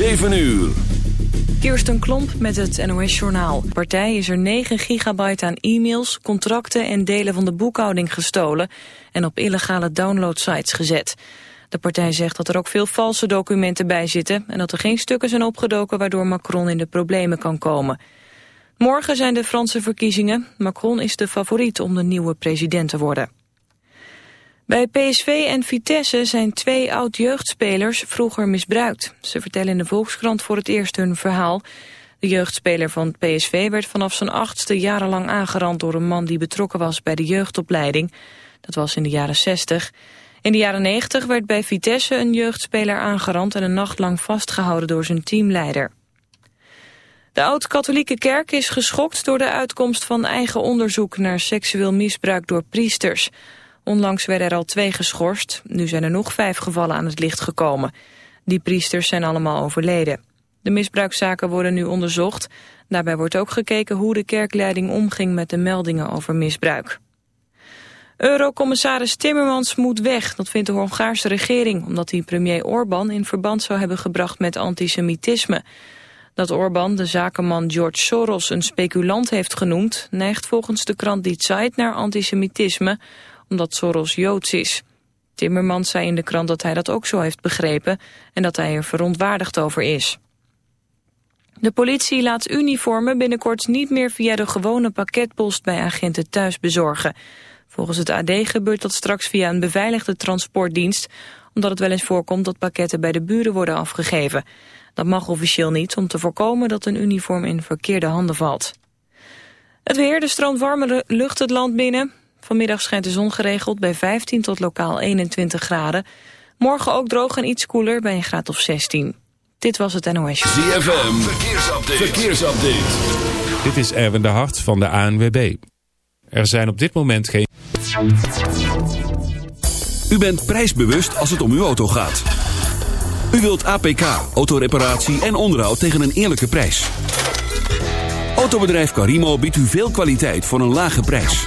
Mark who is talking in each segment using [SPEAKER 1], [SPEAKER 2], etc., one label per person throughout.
[SPEAKER 1] 7 uur.
[SPEAKER 2] Kirsten Klomp met het NOS-journaal. Partij is er 9 gigabyte aan e-mails, contracten en delen van de boekhouding gestolen... en op illegale downloadsites gezet. De partij zegt dat er ook veel valse documenten bij zitten... en dat er geen stukken zijn opgedoken waardoor Macron in de problemen kan komen. Morgen zijn de Franse verkiezingen. Macron is de favoriet om de nieuwe president te worden. Bij PSV en Vitesse zijn twee oud-jeugdspelers vroeger misbruikt. Ze vertellen in de Volkskrant voor het eerst hun verhaal. De jeugdspeler van PSV werd vanaf zijn achtste jarenlang aangerand... door een man die betrokken was bij de jeugdopleiding. Dat was in de jaren 60. In de jaren 90 werd bij Vitesse een jeugdspeler aangerand... en een nacht lang vastgehouden door zijn teamleider. De oud-katholieke kerk is geschokt door de uitkomst van eigen onderzoek... naar seksueel misbruik door priesters... Onlangs werden er al twee geschorst. Nu zijn er nog vijf gevallen aan het licht gekomen. Die priesters zijn allemaal overleden. De misbruikzaken worden nu onderzocht. Daarbij wordt ook gekeken hoe de kerkleiding omging met de meldingen over misbruik. Eurocommissaris Timmermans moet weg, dat vindt de Hongaarse regering... omdat hij premier Orbán in verband zou hebben gebracht met antisemitisme. Dat Orbán de zakenman George Soros een speculant heeft genoemd... neigt volgens de krant Die Zeit naar antisemitisme omdat Soros Joods is. Timmermans zei in de krant dat hij dat ook zo heeft begrepen en dat hij er verontwaardigd over is. De politie laat uniformen binnenkort niet meer via de gewone pakketpost bij agenten thuis bezorgen. Volgens het AD gebeurt dat straks via een beveiligde transportdienst, omdat het wel eens voorkomt dat pakketten bij de buren worden afgegeven. Dat mag officieel niet om te voorkomen dat een uniform in verkeerde handen valt. Het weer, de strand warme lucht het land binnen. Vanmiddag schijnt de zon geregeld bij 15 tot lokaal 21 graden. Morgen ook droog en iets koeler bij een graad of 16. Dit was het NOS.
[SPEAKER 1] ZFM, verkeersupdate. verkeersupdate.
[SPEAKER 3] Dit is Erwin de Hart van de ANWB. Er zijn op dit moment geen...
[SPEAKER 1] U bent prijsbewust als het om uw auto gaat. U wilt APK, autoreparatie en onderhoud tegen een eerlijke prijs. Autobedrijf Carimo biedt u veel kwaliteit voor een lage prijs.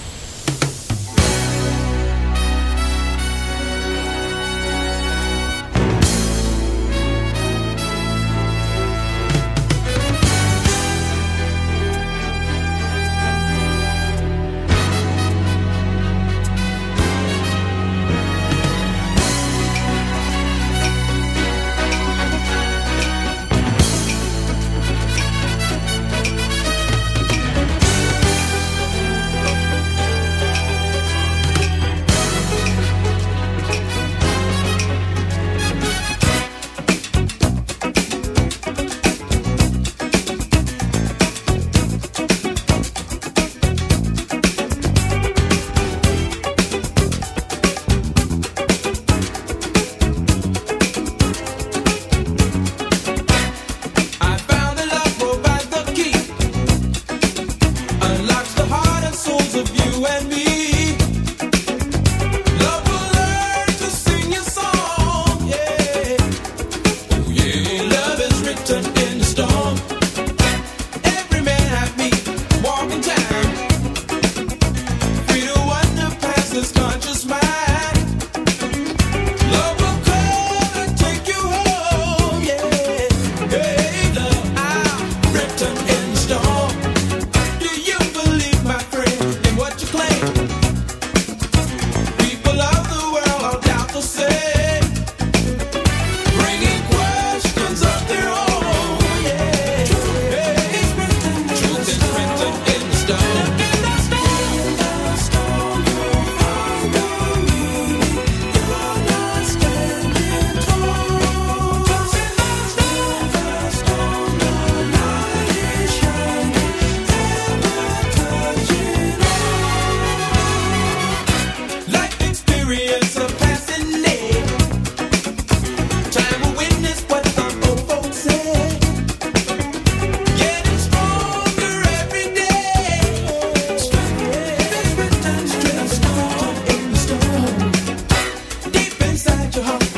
[SPEAKER 4] your
[SPEAKER 5] heart.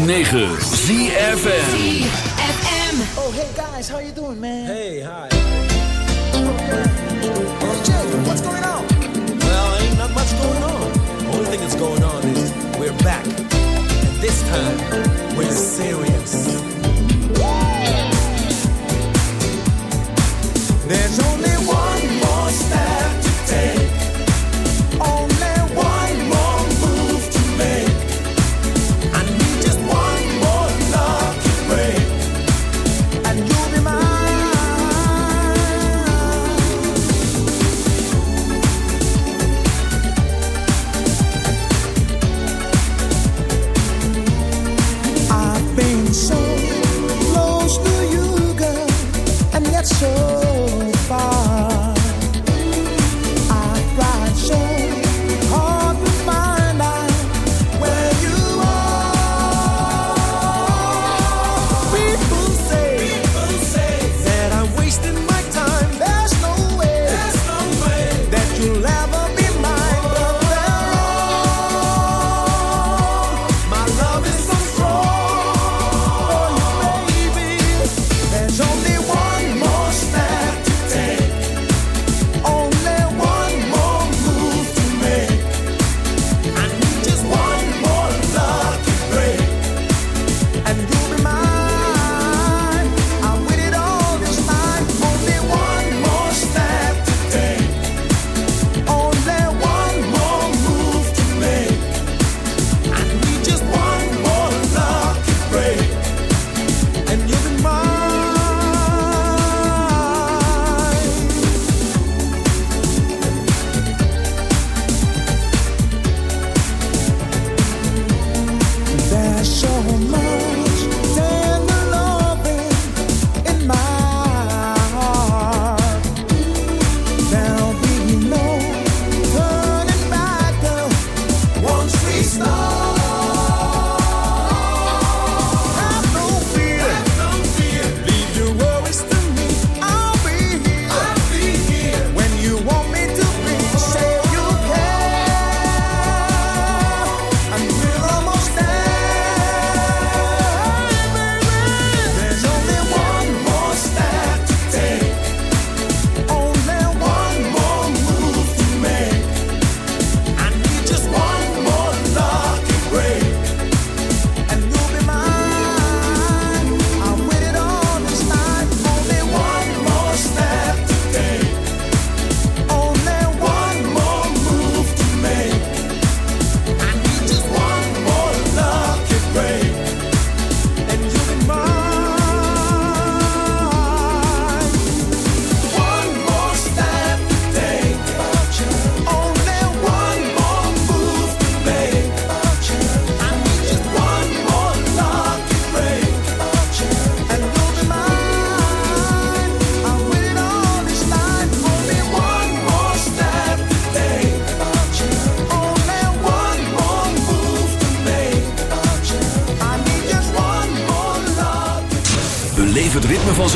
[SPEAKER 5] 106.9 ZFN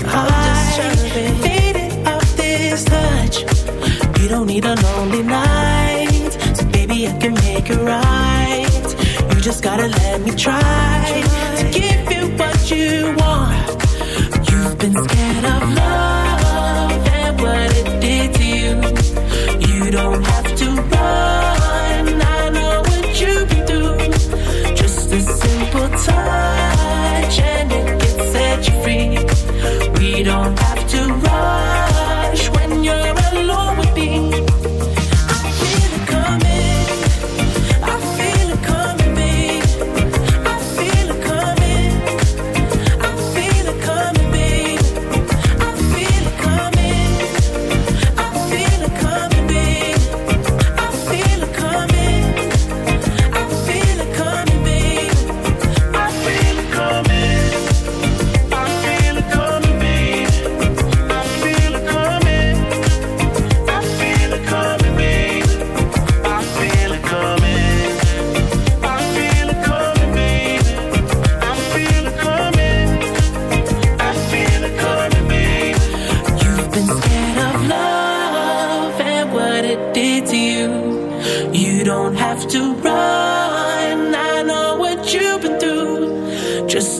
[SPEAKER 6] touch. I'm just faded off this touch. You don't need a lonely night, so baby I can make it right. You just gotta let me try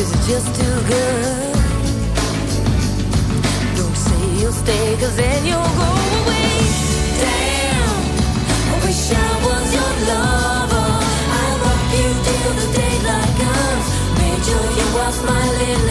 [SPEAKER 7] is it just too good? Don't say you'll stay, cause then you'll go away. Damn, I wish I was your lover. I rock you till the daylight comes. Made sure you are smiling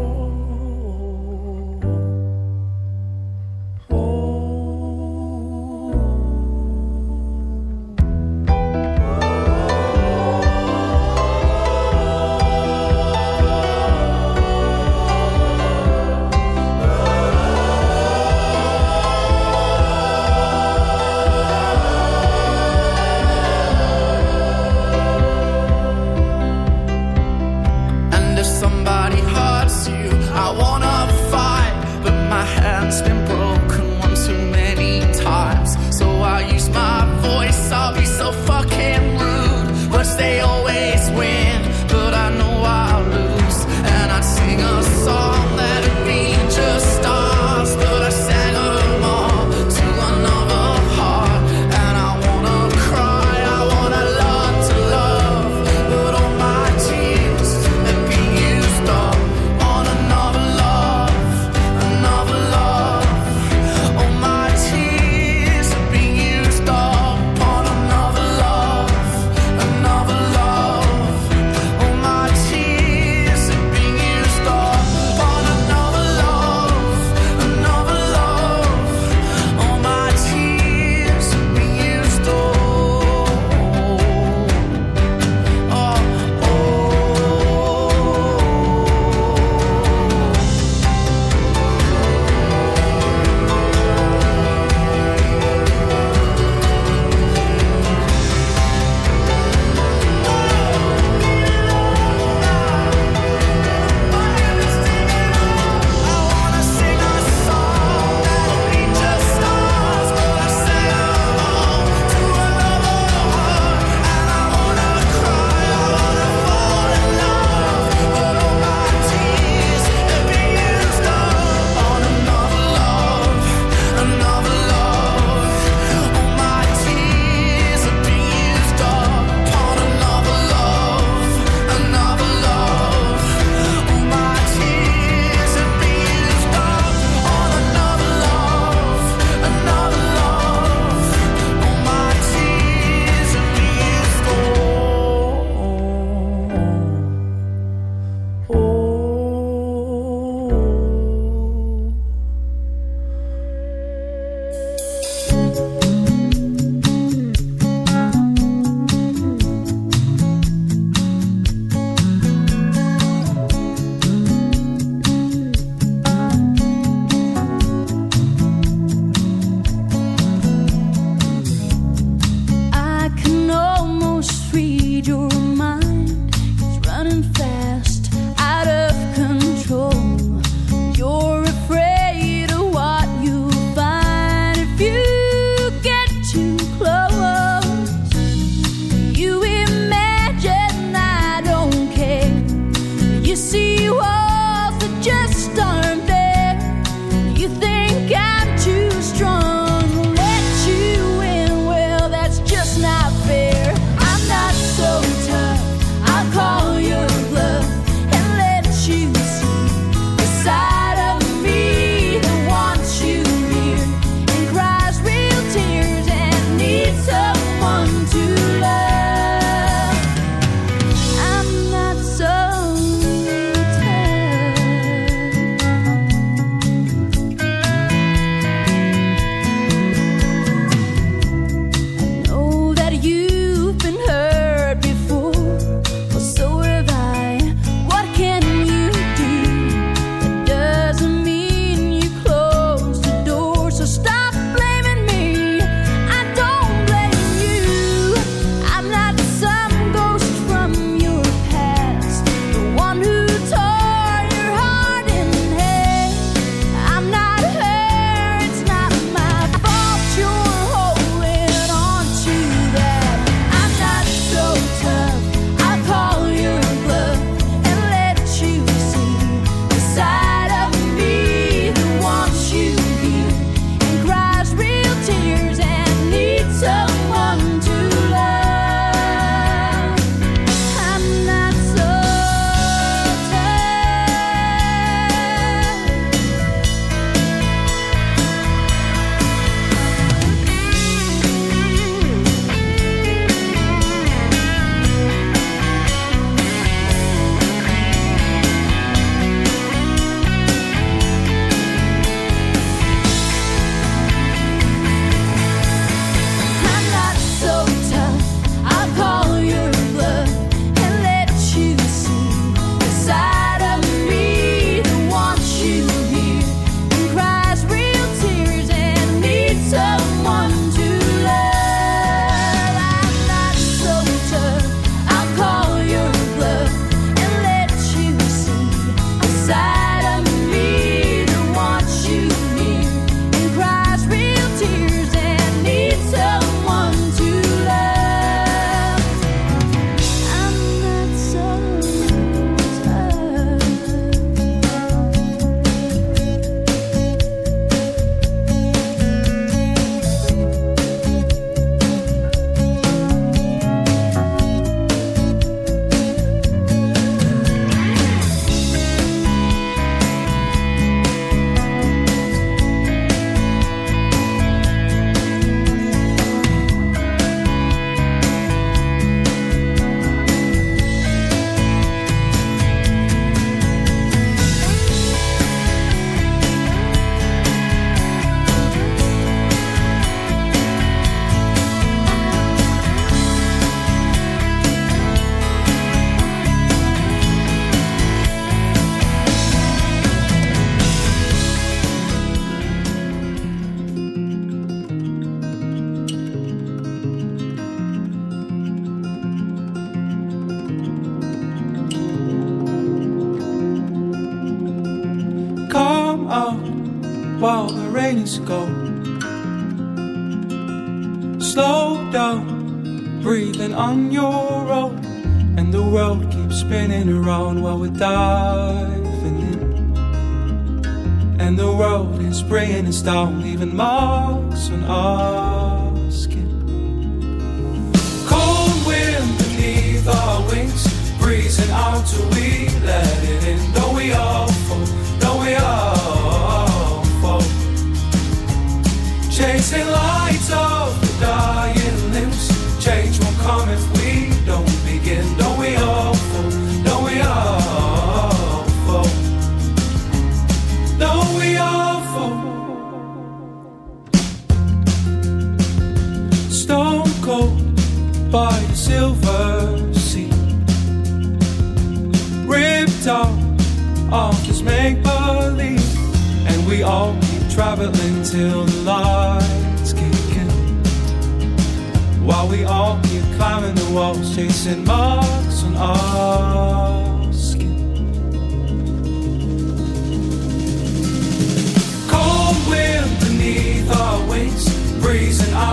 [SPEAKER 8] Down, leaving marks on our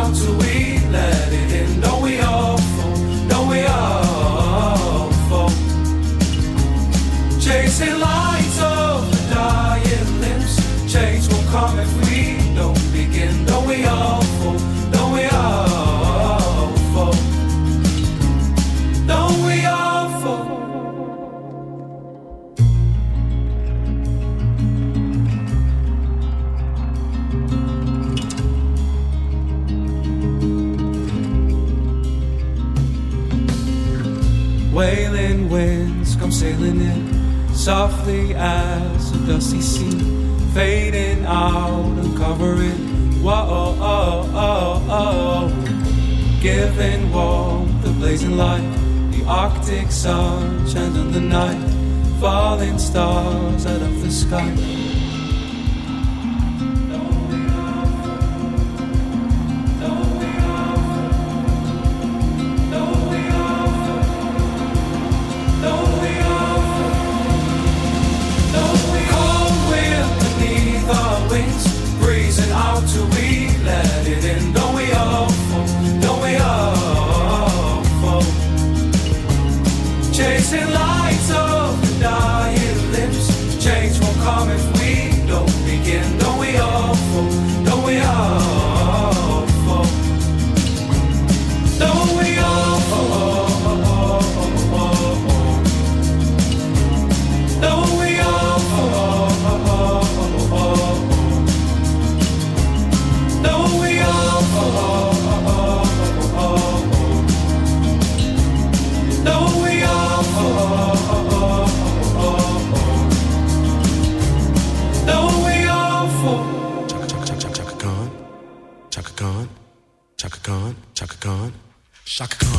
[SPEAKER 8] out till as a dusty sea, fading out and covering. Whoa, oh, oh, oh, giving warmth, the blazing light, the Arctic sun on the night, falling stars out of the sky.